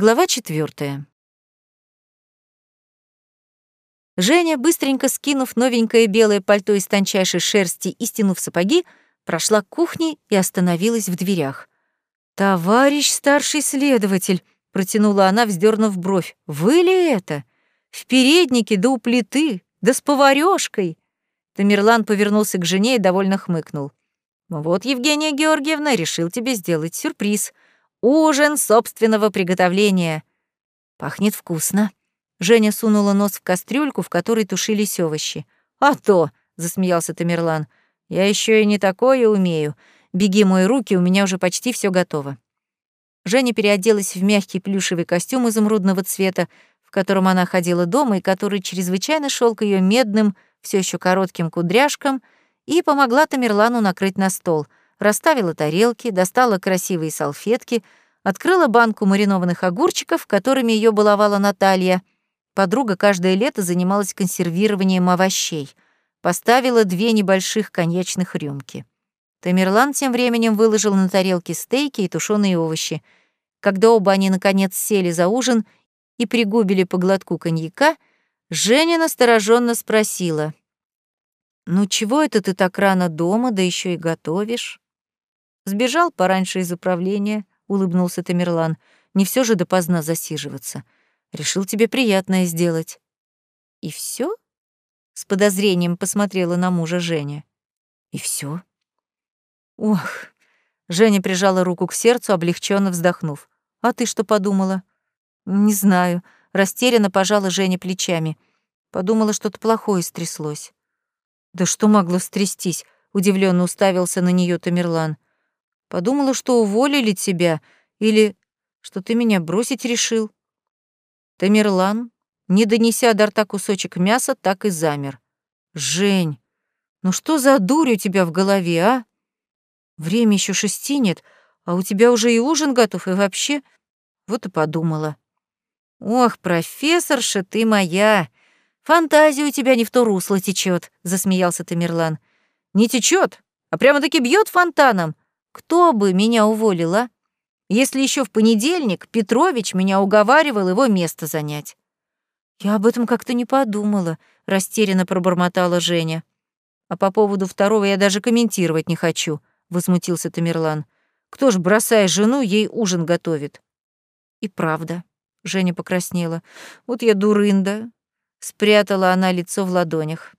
Глава четвертая. Женя, быстренько скинув новенькое белое пальто из тончайшей шерсти и стянув сапоги, прошла к кухне и остановилась в дверях. «Товарищ старший следователь», — протянула она, вздернув бровь, — «вы ли это? В переднике да у плиты, да с поварёшкой». Тамерлан повернулся к жене и довольно хмыкнул. «Вот, Евгения Георгиевна, решил тебе сделать сюрприз. Ужин собственного приготовления. Пахнет вкусно. Женя сунула нос в кастрюльку, в которой тушились овощи. А то, засмеялся Тамерлан. Я еще и не такое умею. Беги, мои руки, у меня уже почти все готово. Женя переоделась в мягкий плюшевый костюм изумрудного цвета, в котором она ходила дома и который чрезвычайно шел к ее медным, все еще коротким кудряшкам, и помогла Тамерлану накрыть на стол — расставила тарелки, достала красивые салфетки, открыла банку маринованных огурчиков, которыми ее баловала Наталья. Подруга каждое лето занималась консервированием овощей. Поставила две небольших коньячных рюмки. Тамерлан тем временем выложил на тарелки стейки и тушеные овощи. Когда оба они, наконец, сели за ужин и пригубили по глотку коньяка, Женя настороженно спросила. «Ну чего это ты так рано дома, да еще и готовишь?» Сбежал пораньше из управления, улыбнулся Тамерлан. Не все же допоздна засиживаться. Решил тебе приятное сделать. И все? С подозрением посмотрела на мужа Женя. И все? Ох. Женя прижала руку к сердцу, облегченно вздохнув. А ты что подумала? Не знаю. Растерянно пожала Женя плечами. Подумала, что-то плохое стряслось. Да что могло стрястись? Удивленно уставился на нее Тамерлан. Подумала, что уволили тебя или что ты меня бросить решил. Тамерлан, не донеся до рта кусочек мяса, так и замер. Жень, ну что за дурь у тебя в голове, а? Время еще шести нет, а у тебя уже и ужин готов, и вообще... Вот и подумала. Ох, профессорша ты моя! Фантазия у тебя не в то русло течет, засмеялся Тамерлан. Не течет, а прямо-таки бьет фонтаном. Кто бы меня уволил, а? Если еще в понедельник Петрович меня уговаривал его место занять. Я об этом как-то не подумала, растерянно пробормотала Женя. А по поводу второго я даже комментировать не хочу, возмутился Тамерлан. Кто ж, бросая жену, ей ужин готовит? И правда, Женя покраснела. Вот я дурында. Спрятала она лицо в ладонях.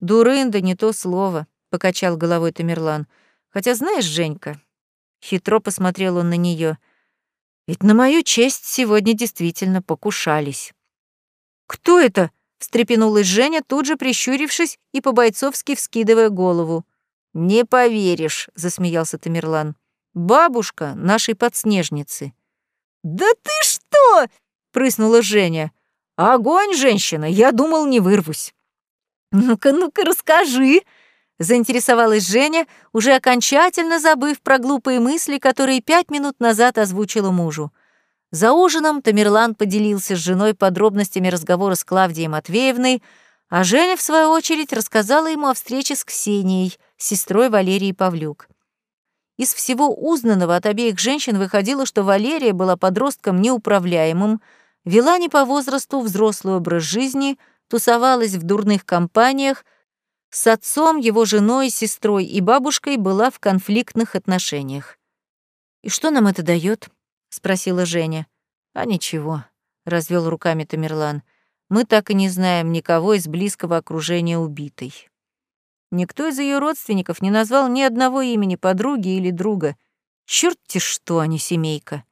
Дурында не то слово, покачал головой Тамерлан. Хотя знаешь, Женька, хитро посмотрел он на нее, ведь на мою честь сегодня действительно покушались. Кто это? встрепенулась Женя, тут же прищурившись и по-бойцовски вскидывая голову. «Не поверишь», — засмеялся Тамерлан. «Бабушка нашей подснежницы». «Да ты что?» — прыснула Женя. «Огонь, женщина, я думал, не вырвусь». «Ну-ка, ну-ка, расскажи», заинтересовалась Женя, уже окончательно забыв про глупые мысли, которые пять минут назад озвучила мужу. За ужином Тамерлан поделился с женой подробностями разговора с Клавдией Матвеевной, а Женя, в свою очередь, рассказала ему о встрече с Ксенией, сестрой Валерии Павлюк. Из всего узнанного от обеих женщин выходило, что Валерия была подростком неуправляемым, вела не по возрасту взрослый образ жизни, тусовалась в дурных компаниях, с отцом, его женой, сестрой и бабушкой была в конфликтных отношениях. «И что нам это дает? спросила Женя. «А ничего», — развел руками Тамерлан. «Мы так и не знаем никого из близкого окружения убитой. Никто из ее родственников не назвал ни одного имени подруги или друга. Чёрт-те что, а не семейка!»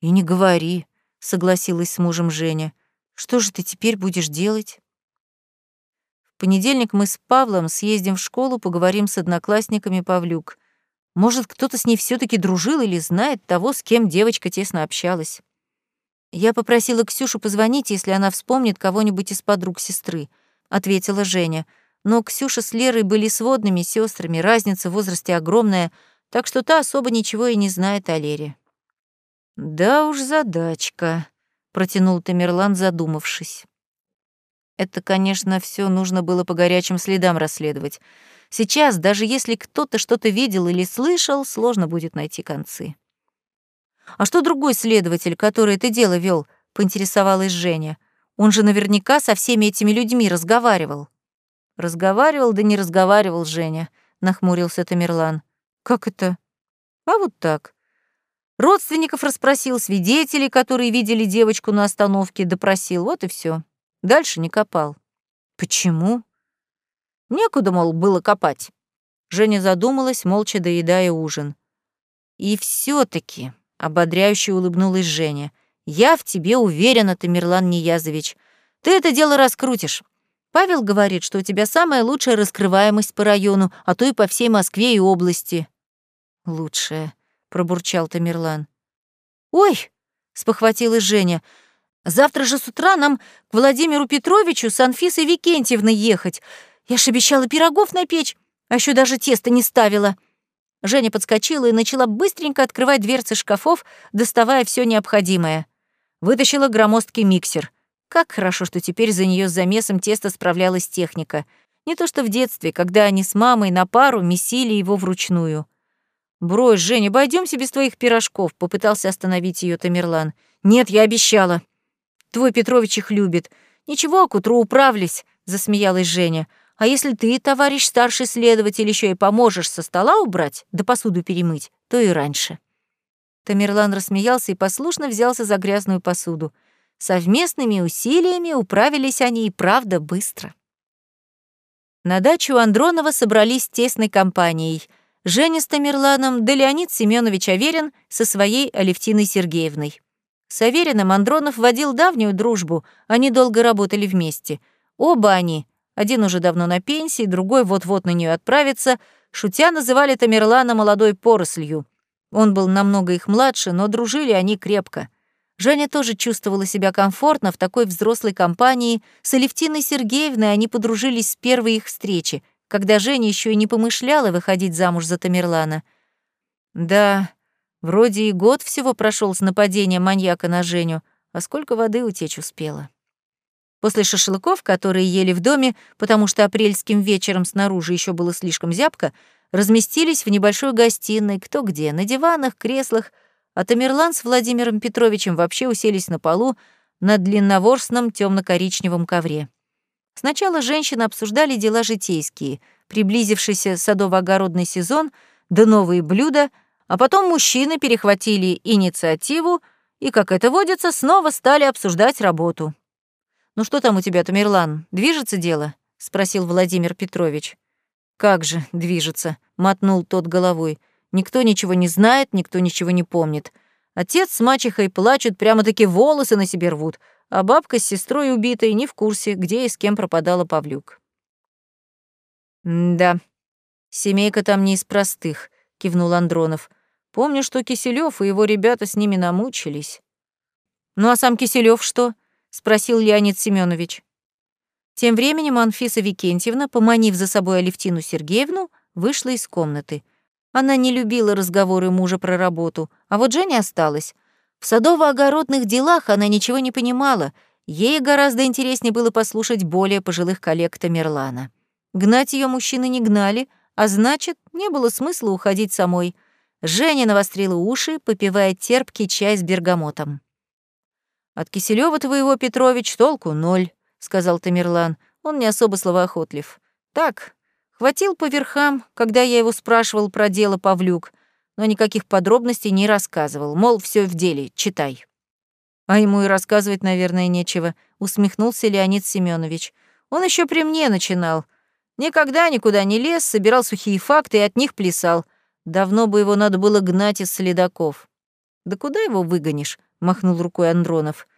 «И не говори», — согласилась с мужем Женя. «Что же ты теперь будешь делать?» Понедельник мы с Павлом съездим в школу, поговорим с одноклассниками Павлюк. Может, кто-то с ней все таки дружил или знает того, с кем девочка тесно общалась. Я попросила Ксюшу позвонить, если она вспомнит кого-нибудь из подруг сестры, ответила Женя. Но Ксюша с Лерой были сводными сестрами, разница в возрасте огромная, так что та особо ничего и не знает о Лере. Да уж задачка, протянул Тамерлан, задумавшись. Это, конечно, все нужно было по горячим следам расследовать. Сейчас, даже если кто-то что-то видел или слышал, сложно будет найти концы. А что другой следователь, который это дело вел? поинтересовалась Женя. Он же наверняка со всеми этими людьми разговаривал. Разговаривал, да не разговаривал, Женя, нахмурился Тамерлан. Как это? А вот так. Родственников расспросил, свидетелей, которые видели девочку на остановке, допросил, вот и все. Дальше не копал. Почему? Некуда, мол, было копать. Женя задумалась, молча доедая ужин. И все таки ободряюще улыбнулась Женя, я в тебе уверена, Тамерлан Ниязович. Ты это дело раскрутишь. Павел говорит, что у тебя самая лучшая раскрываемость по району, а то и по всей Москве и области. Лучшая, пробурчал Тамерлан. Ой, спохватилась Женя. Завтра же с утра нам к Владимиру Петровичу с Анфисой Викентьевной ехать. Я ж обещала пирогов напечь, а еще даже тесто не ставила. Женя подскочила и начала быстренько открывать дверцы шкафов, доставая все необходимое. Вытащила громоздкий миксер. Как хорошо, что теперь за нее с замесом теста справлялась техника. Не то что в детстве, когда они с мамой на пару месили его вручную. «Брось, Женя, обойдемся без твоих пирожков», — попытался остановить ее Тамерлан. «Нет, я обещала. Твой Петрович их любит. Ничего, к утру управлюсь», — засмеялась Женя. «А если ты, товарищ старший следователь, еще и поможешь со стола убрать, да посуду перемыть, то и раньше». Тамерлан рассмеялся и послушно взялся за грязную посуду. Совместными усилиями управились они и правда быстро. На дачу Андронова собрались тесной компанией — Женя с Тамерланом, да Леонид Семенович Аверин со своей Алевтиной Сергеевной. С Авериным Андронов водил давнюю дружбу, они долго работали вместе. Оба они, один уже давно на пенсии, другой вот-вот на нее отправится, шутя называли Тамерлана молодой порослью. Он был намного их младше, но дружили они крепко. Женя тоже чувствовала себя комфортно в такой взрослой компании. С Алевтиной Сергеевной они подружились с первой их встречи — когда Женя еще и не помышляла выходить замуж за Тамерлана. Да, вроде и год всего прошел с нападения маньяка на Женю, а сколько воды утечь успела. После шашлыков, которые ели в доме, потому что апрельским вечером снаружи еще было слишком зябко, разместились в небольшой гостиной, кто где, на диванах, креслах, а Тамерлан с Владимиром Петровичем вообще уселись на полу на длинноворстном темно коричневом ковре. Сначала женщины обсуждали дела житейские, приблизившийся садово-огородный сезон, да новые блюда, а потом мужчины перехватили инициативу и, как это водится, снова стали обсуждать работу. «Ну что там у тебя, Тамерлан, движется дело?» — спросил Владимир Петрович. «Как же движется?» — мотнул тот головой. «Никто ничего не знает, никто ничего не помнит. Отец с мачехой плачут, прямо-таки волосы на себе рвут а бабка с сестрой убитой не в курсе, где и с кем пропадала Павлюк. «Да, семейка там не из простых», — кивнул Андронов. «Помню, что Киселёв и его ребята с ними намучились». «Ну а сам Киселёв что?» — спросил Леонид Семенович. Тем временем Анфиса Викентьевна, поманив за собой Алевтину Сергеевну, вышла из комнаты. Она не любила разговоры мужа про работу, а вот Женя осталась. В садово-огородных делах она ничего не понимала, ей гораздо интереснее было послушать более пожилых коллег Тамерлана. Гнать ее мужчины не гнали, а значит, не было смысла уходить самой. Женя навострила уши, попивая терпкий чай с бергамотом. «От Киселева твоего, Петрович, толку ноль», — сказал Тамерлан. «Он не особо словоохотлив. Так, хватил по верхам, когда я его спрашивал про дело Павлюк но никаких подробностей не рассказывал, мол, все в деле, читай. А ему и рассказывать, наверное, нечего, усмехнулся Леонид Семенович. Он еще при мне начинал. Никогда никуда не лез, собирал сухие факты и от них плясал. Давно бы его надо было гнать из следаков. Да куда его выгонишь? махнул рукой Андронов.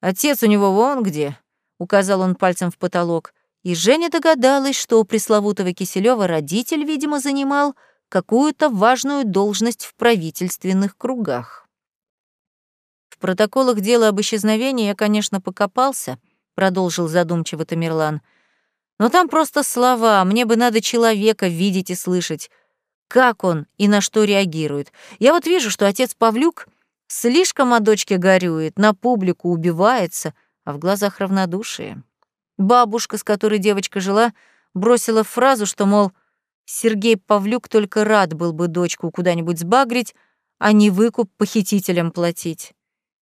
Отец у него вон где, указал он пальцем в потолок. И Женя догадалась, что у пресловутого Киселева родитель, видимо, занимал какую-то важную должность в правительственных кругах. В протоколах дела об исчезновении я, конечно, покопался, продолжил задумчиво Тамерлан. Но там просто слова, мне бы надо человека видеть и слышать. Как он и на что реагирует. Я вот вижу, что отец Павлюк слишком о дочке горюет, на публику убивается, а в глазах равнодушие. Бабушка, с которой девочка жила, бросила фразу, что, мол, Сергей Павлюк только рад был бы дочку куда-нибудь сбагрить, а не выкуп похитителям платить.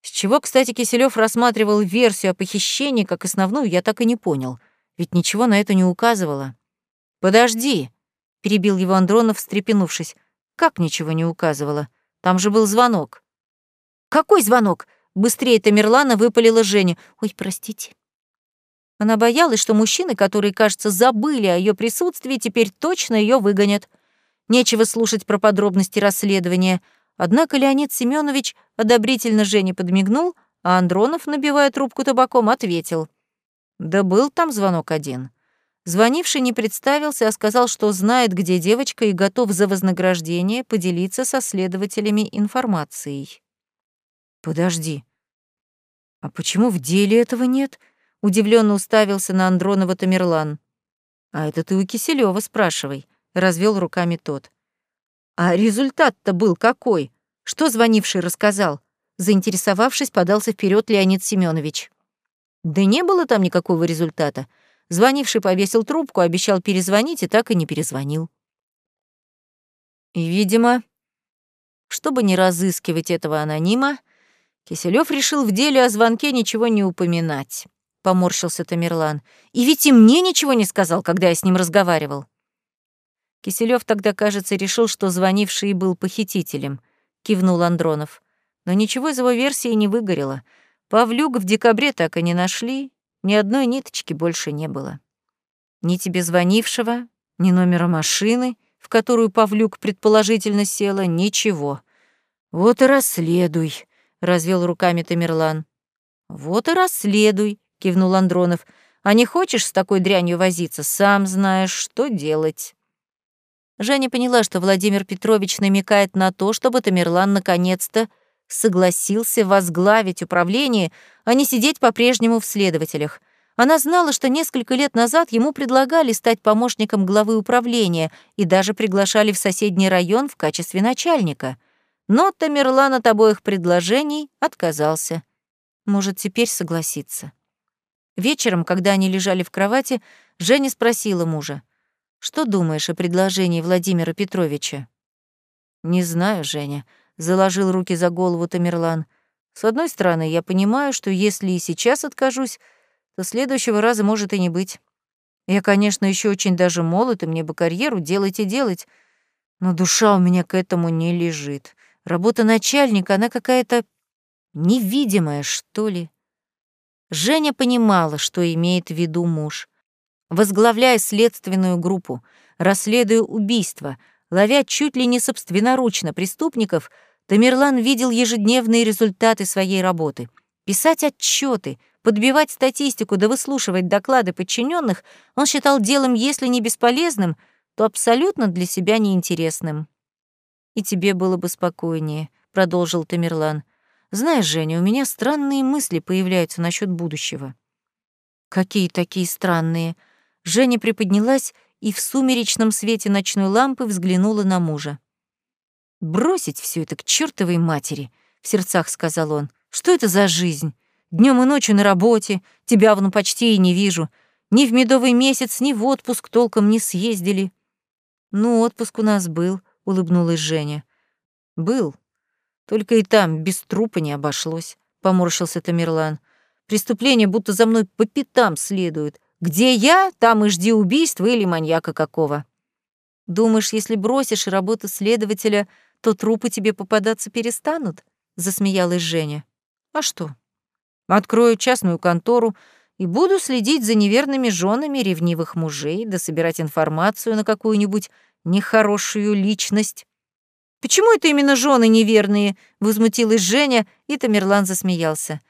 С чего, кстати, Киселёв рассматривал версию о похищении как основную, я так и не понял, ведь ничего на это не указывало. «Подожди», — перебил его Андронов, встрепенувшись. «Как ничего не указывало? Там же был звонок». «Какой звонок?» — быстрее Тамерлана выпалила Женя. «Ой, простите». Она боялась, что мужчины, которые, кажется, забыли о ее присутствии, теперь точно ее выгонят. Нечего слушать про подробности расследования. Однако Леонид Семенович одобрительно Жене подмигнул, а Андронов, набивая трубку табаком, ответил. «Да был там звонок один». Звонивший не представился, а сказал, что знает, где девочка, и готов за вознаграждение поделиться со следователями информацией. «Подожди, а почему в деле этого нет?» Удивленно уставился на Андронова Тамерлан. «А это ты у Киселева спрашивай», — развел руками тот. «А результат-то был какой? Что звонивший рассказал?» Заинтересовавшись, подался вперед Леонид Семенович. «Да не было там никакого результата. Звонивший повесил трубку, обещал перезвонить и так и не перезвонил». Видимо, чтобы не разыскивать этого анонима, Киселёв решил в деле о звонке ничего не упоминать поморщился Тамерлан. И ведь и мне ничего не сказал, когда я с ним разговаривал. Киселёв тогда, кажется, решил, что звонивший был похитителем, кивнул Андронов. Но ничего из его версии не выгорело. Павлюк в декабре так и не нашли, ни одной ниточки больше не было. Ни тебе звонившего, ни номера машины, в которую Павлюк предположительно села, ничего. Вот и расследуй, развел руками Тамерлан. Вот и расследуй, кивнул Андронов. А не хочешь с такой дрянью возиться, сам знаешь, что делать. Женя поняла, что Владимир Петрович намекает на то, чтобы Тамерлан наконец-то согласился возглавить управление, а не сидеть по-прежнему в следователях. Она знала, что несколько лет назад ему предлагали стать помощником главы управления и даже приглашали в соседний район в качестве начальника. Но Тамерлан от обоих предложений отказался. Может, теперь согласится. Вечером, когда они лежали в кровати, Женя спросила мужа, «Что думаешь о предложении Владимира Петровича?» «Не знаю, Женя», — заложил руки за голову Тамерлан. «С одной стороны, я понимаю, что если и сейчас откажусь, то следующего раза может и не быть. Я, конечно, еще очень даже молод, и мне бы карьеру делать и делать, но душа у меня к этому не лежит. Работа начальника, она какая-то невидимая, что ли. Женя понимала, что имеет в виду муж. Возглавляя следственную группу, расследуя убийства, ловя чуть ли не собственноручно преступников, Тамерлан видел ежедневные результаты своей работы. Писать отчеты, подбивать статистику да выслушивать доклады подчиненных он считал делом, если не бесполезным, то абсолютно для себя неинтересным. «И тебе было бы спокойнее», — продолжил Тамерлан. Знаешь, Женя, у меня странные мысли появляются насчет будущего. Какие такие странные? Женя приподнялась и в сумеречном свете ночной лампы взглянула на мужа. Бросить все это к чертовой матери, в сердцах сказал он. Что это за жизнь? Днем и ночью на работе, тебя вон почти и не вижу. Ни в медовый месяц, ни в отпуск толком не съездили. Ну, отпуск у нас был, улыбнулась Женя. Был, только и там без трупа не обошлось, поморщился Тамерлан. Преступление будто за мной по пятам следует. Где я, там и жди убийства или маньяка какого. Думаешь, если бросишь работу следователя, то трупы тебе попадаться перестанут? Засмеялась Женя. А что? Открою частную контору и буду следить за неверными женами ревнивых мужей да собирать информацию на какую-нибудь нехорошую личность. «Почему это именно жены неверные?» — возмутилась Женя, и Тамерлан засмеялся.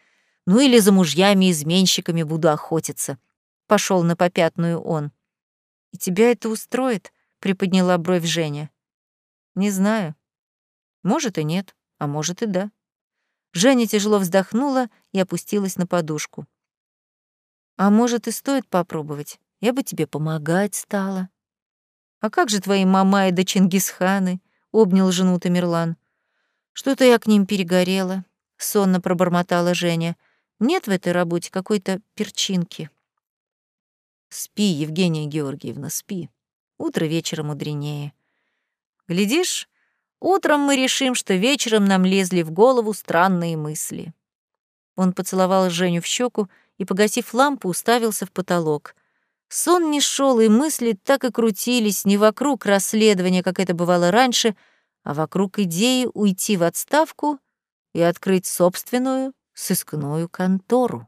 «Ну или за мужьями-изменщиками буду охотиться», — пошел на попятную он. «И тебя это устроит?» — приподняла бровь Женя. «Не знаю. Может и нет, а может и да». Женя тяжело вздохнула и опустилась на подушку. «А может, и стоит попробовать? Я бы тебе помогать стала». «А как же твои мама и да Чингисханы?» обнял жену Тамерлан. Что-то я к ним перегорела, сонно пробормотала Женя. Нет в этой работе какой-то перчинки. Спи, Евгения Георгиевна, спи. Утро вечера мудренее. Глядишь, Утром мы решим, что вечером нам лезли в голову странные мысли». Он поцеловал Женю в щеку и, погасив лампу, уставился в потолок. Сон не шел, и мысли так и крутились не вокруг расследования, как это бывало раньше, а вокруг идеи уйти в отставку и открыть собственную сыскную контору.